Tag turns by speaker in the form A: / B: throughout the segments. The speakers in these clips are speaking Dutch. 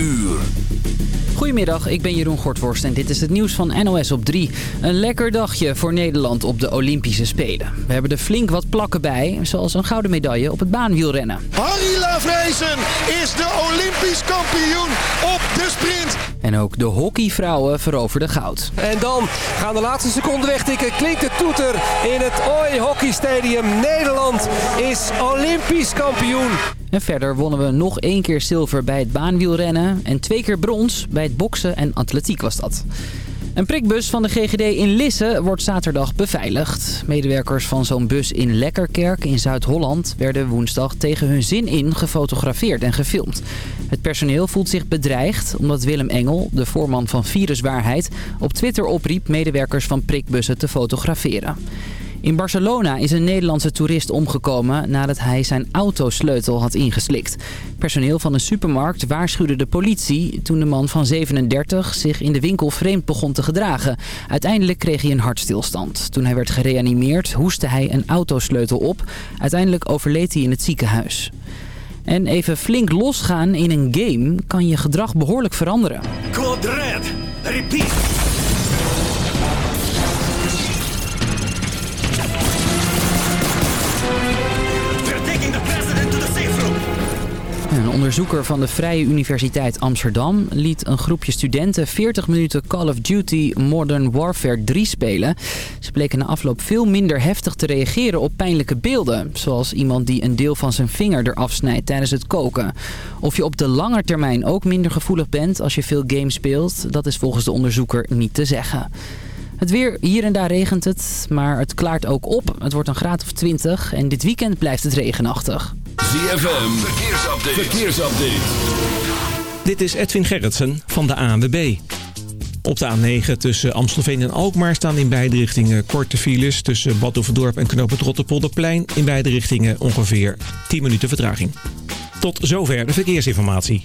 A: uur.
B: Goedemiddag, ik ben Jeroen Gortworst en dit is het nieuws van NOS op 3. Een lekker dagje voor Nederland op de Olympische Spelen. We hebben er flink wat plakken bij, zoals een gouden medaille op het baanwielrennen.
C: Harry Lavrezen is de Olympisch kampioen op de sprint.
B: En ook de hockeyvrouwen veroverden goud.
D: En dan gaan de laatste seconden wegtikken. Klinkt de toeter in het Oi Hockey Stadium. Nederland is Olympisch kampioen.
B: En verder wonnen we nog één keer zilver bij het baanwielrennen en twee keer brons bij het boksen en atletiek was dat. Een prikbus van de GGD in Lisse wordt zaterdag beveiligd. Medewerkers van zo'n bus in Lekkerkerk in Zuid-Holland werden woensdag tegen hun zin in gefotografeerd en gefilmd. Het personeel voelt zich bedreigd omdat Willem Engel, de voorman van Viruswaarheid, op Twitter opriep medewerkers van prikbussen te fotograferen. In Barcelona is een Nederlandse toerist omgekomen nadat hij zijn autosleutel had ingeslikt. Personeel van een supermarkt waarschuwde de politie toen de man van 37 zich in de winkel vreemd begon te gedragen. Uiteindelijk kreeg hij een hartstilstand. Toen hij werd gereanimeerd hoestte hij een autosleutel op. Uiteindelijk overleed hij in het ziekenhuis. En even flink losgaan in een game kan je gedrag behoorlijk veranderen.
A: Code. Repeat.
B: Een onderzoeker van de Vrije Universiteit Amsterdam liet een groepje studenten 40 minuten Call of Duty Modern Warfare 3 spelen. Ze bleken na afloop veel minder heftig te reageren op pijnlijke beelden. Zoals iemand die een deel van zijn vinger eraf snijdt tijdens het koken. Of je op de lange termijn ook minder gevoelig bent als je veel games speelt, dat is volgens de onderzoeker niet te zeggen. Het weer, hier en daar regent het, maar het klaart ook op. Het wordt een graad of 20 en dit weekend blijft het regenachtig.
A: ZFM. Verkeersupdate. Verkeersupdate.
E: Dit is Edwin Gerritsen van de ANWB. Op de A9 tussen Amstelveen en Alkmaar staan in beide richtingen korte files... tussen Bad Oeverdorp en Knoop het Rotterpolderplein. In beide richtingen ongeveer 10 minuten vertraging. Tot zover de verkeersinformatie.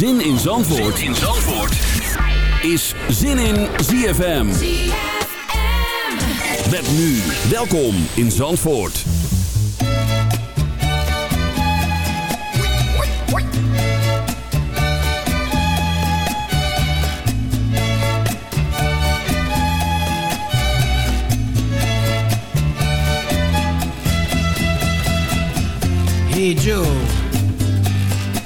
A: Zin in Zandvoort. Zin in Zandvoort. Is Zin in ZFM. Met nu. Welkom in Zandvoort.
F: Hey Joe,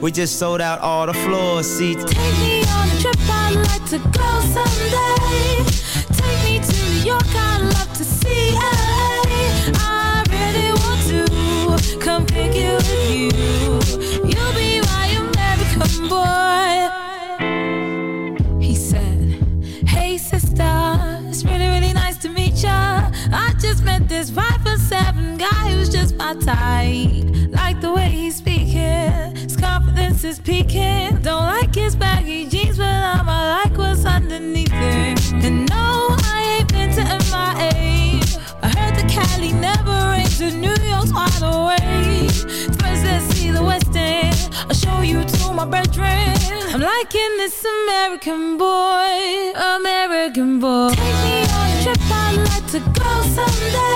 G: We just
H: sold out all the floor seats.
G: Take me on a trip, I'd like to go someday. Take me to New York, I'd love to see LA. I really want to come pick you with you. You'll be my American boy. He said, Hey sister, it's really, really nice to meet ya. I just met this five for seven guy who's just my type pants is peeking. Don't like his baggy jeans, but I'ma like what's underneath it. And no, I ain't been to MIA. I heard the Cali never rains, and New York's wide awake. First, let's see the West End. I'll show you to my bedroom. I'm liking this American boy, American boy. Take me on a trip, I'd like to go someday.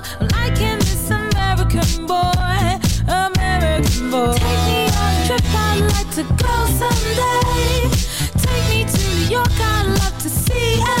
I: I'd like to go someday. Take me to New York, I'd love to see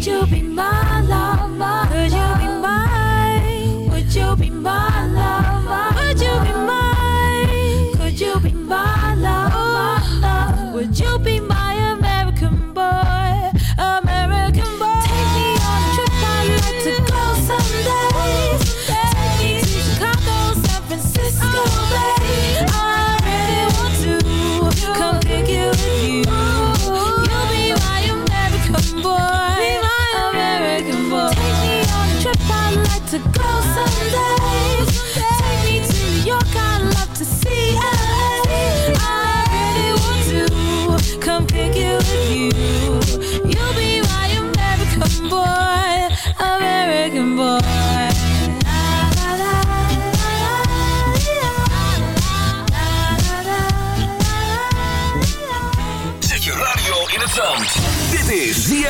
I: You be my lover? Could you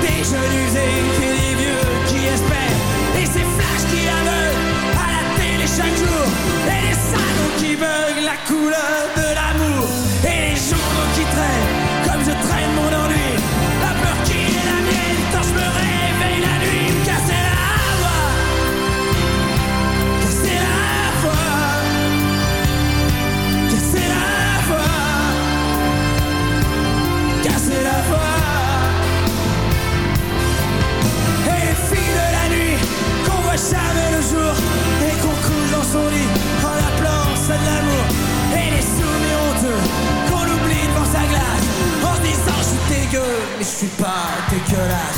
J: des jeunes usés des vieux qui espèrent. Et ces flashs qui aveuglent à la télé chaque jour. Et les salons qui beuglent la couleur de son lit en appelant ça de l'amour. Et les souvenirs honteux qu'on oublie devant sa glace en se disant je suis dégueu, mais je suis pas
A: dégueulasse.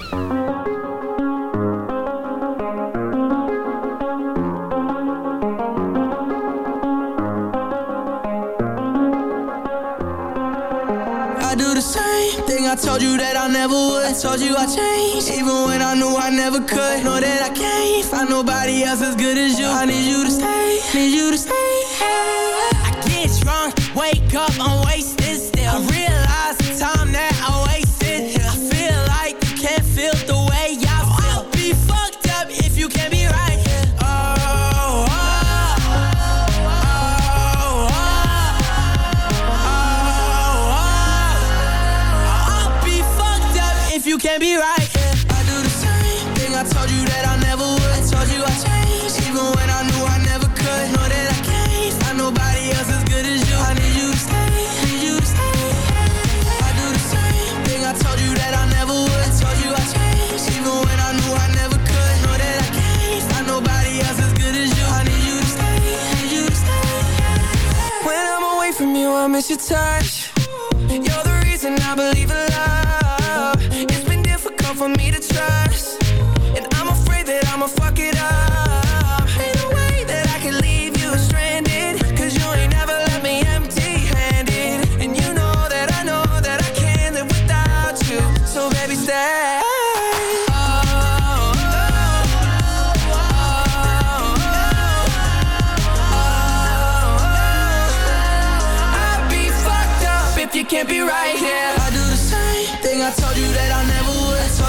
K: your time.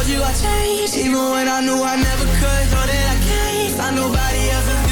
K: told you I changed. Even when I knew I never could Know that I can't find nobody else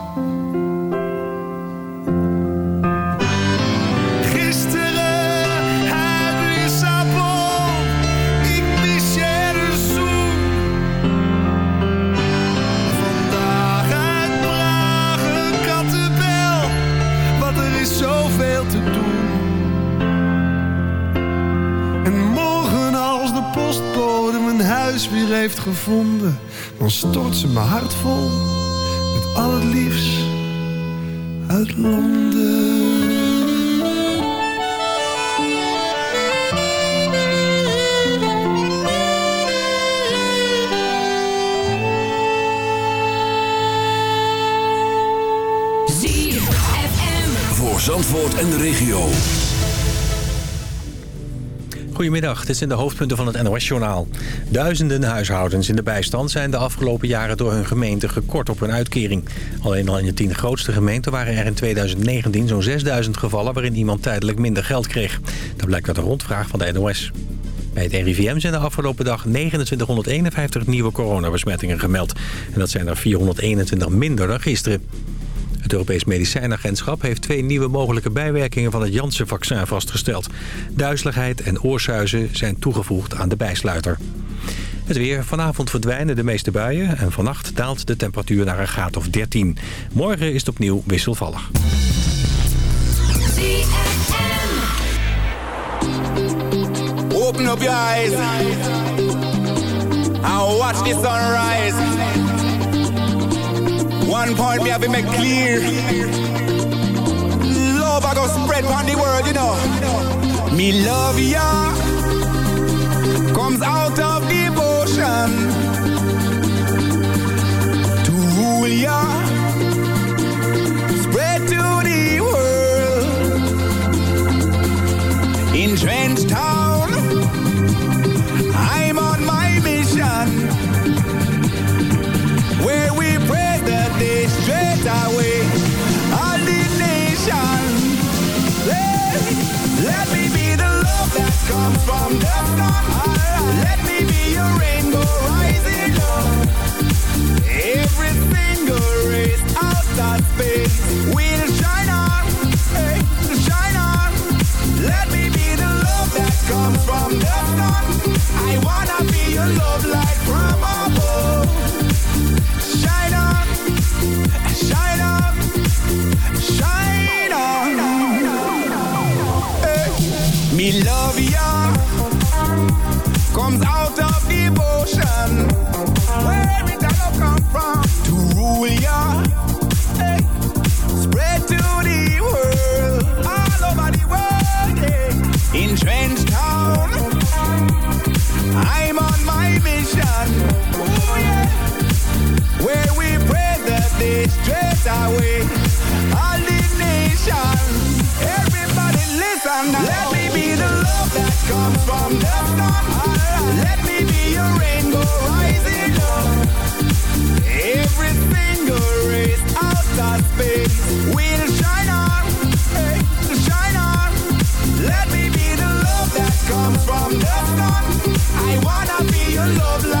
L: Heeft gevonden, dan stort ze mijn hart vol met al het liefst uit Londen.
I: ZFM.
A: Voor Zandvoort en de regio.
M: Goedemiddag, dit zijn de hoofdpunten van het NOS-journaal. Duizenden huishoudens in de bijstand zijn de afgelopen jaren door hun gemeente gekort op hun uitkering. Alleen al in de tien grootste gemeenten waren er in 2019 zo'n 6000 gevallen waarin iemand tijdelijk minder geld kreeg. Dat blijkt uit een rondvraag van de NOS. Bij het RIVM zijn de afgelopen dag 2951 nieuwe coronabesmettingen gemeld. En dat zijn er 421 minder dan gisteren. Het Europees Medicijnagentschap heeft twee nieuwe mogelijke bijwerkingen van het Janssen-vaccin vastgesteld. Duizeligheid en oorsuizen zijn toegevoegd aan de bijsluiter. Het weer. Vanavond verdwijnen de meeste buien en vannacht daalt de temperatuur naar een graad of 13. Morgen is het opnieuw wisselvallig.
N: Open up your eyes watch the sunrise. One point me have to make clear. Love I go spread on the world, you know. Me love ya comes out of devotion your love light comes from. Let me be your rainbow rising up. Every will shine on, shine on. Let me be the love that comes from. I wanna be your love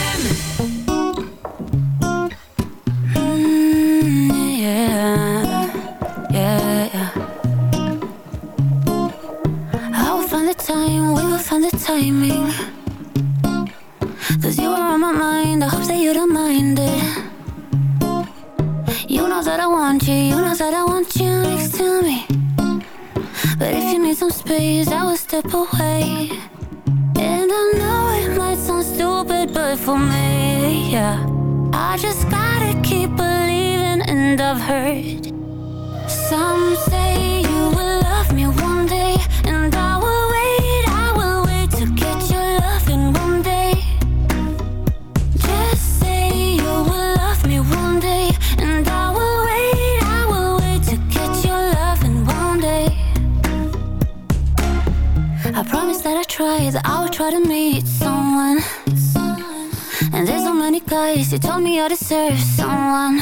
O: And I've heard Some say you will love me one day And I will wait, I will wait to get your love in one day. Just say you will love me one day And I will wait, I will wait to get your love in one day. I promise that I try, that I will try to meet someone. And there's so many guys, you told me I deserve someone.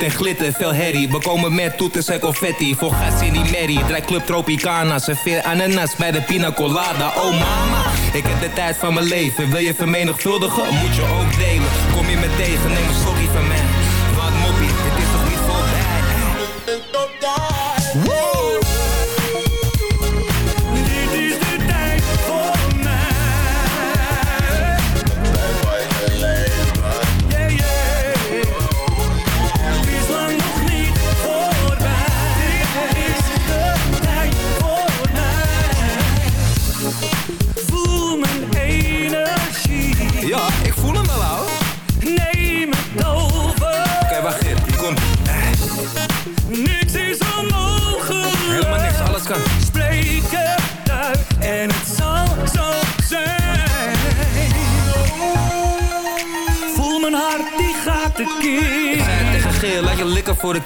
P: en glitter, veel herrie. We komen met toeters en confetti. Voor gas in die merrie. Draai club Tropicana. Serveer ananas bij de pina colada. Oh mama, ik heb de tijd van mijn leven. Wil je vermenigvuldigen? Moet je ook delen. Kom je me tegen, neem sorry van mij.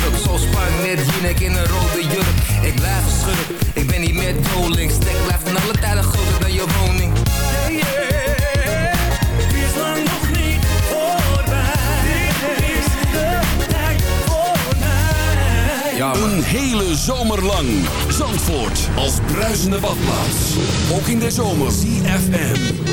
Q: Kurk. Zo spark net Jinek in een rode jurk. Ik blijf een schurk, ik ben niet meer doling. Stek blijft in alle tijden groter dan je woning.
P: Yeah, yeah. Het is lang nog niet voorbij. Dit is de tijd voor mij.
I: Een hele zomer lang. Zandvoort als bruisende badplaats. Ook in de zomer. CFM.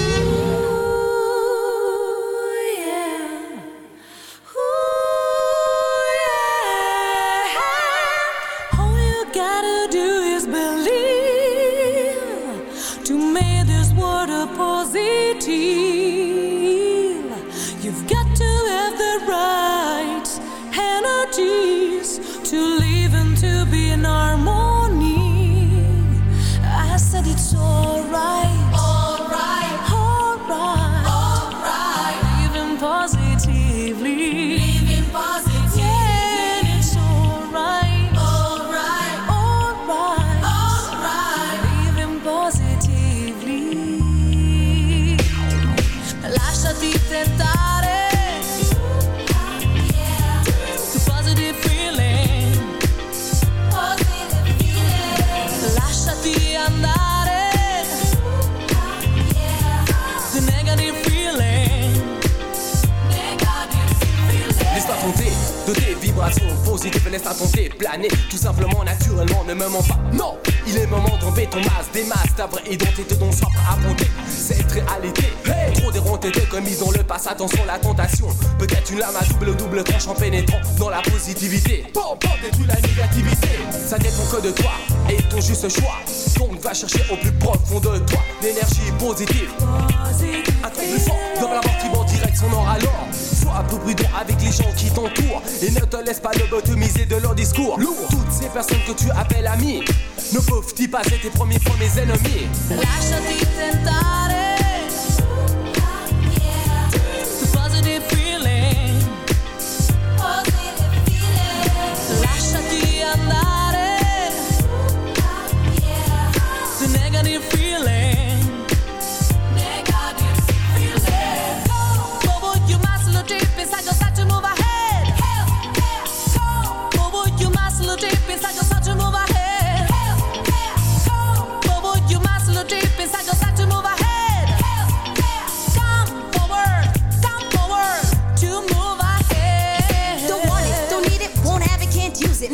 K: Et ne te laisse pas lobotomiser de leur discours. Lourd. Toutes ces personnes que tu appelles amis ne peuvent-ils pas être tes premiers fois mes ennemis?
R: Lasciati tentare.